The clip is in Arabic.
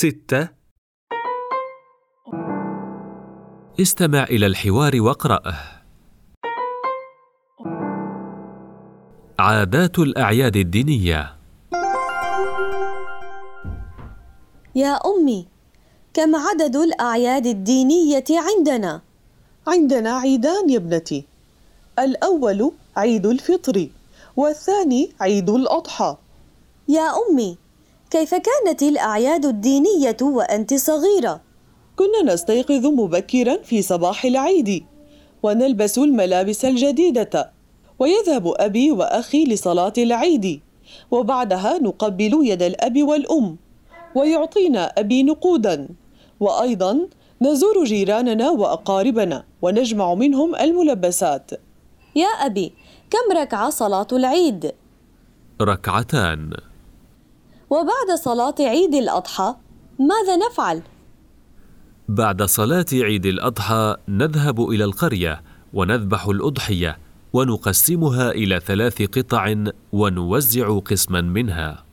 ستة. استمع إلى الحوار واقرأه عادات الأعياد الدينية. يا أمي كم عدد الأعياد الدينية عندنا؟ عندنا عيدان يا ابنتي. الأول عيد الفطر والثاني عيد الأضحى. يا أمي كيف كانت الأعياد الدينية وأنت صغيرة؟ كنا نستيقظ مبكرا في صباح العيد ونلبس الملابس الجديدة ويذهب أبي وأخي لصلاة العيد وبعدها نقبل يد الأب والأم ويعطينا أبي نقودا وأيضا نزور جيراننا وأقاربنا ونجمع منهم الملبسات يا أبي كم ركعة صلاة العيد؟ ركعتان وبعد صلاة عيد الأضحى ماذا نفعل؟ بعد صلاة عيد الأضحى نذهب إلى القرية ونذبح الأضحية ونقسمها إلى ثلاث قطع ونوزع قسما منها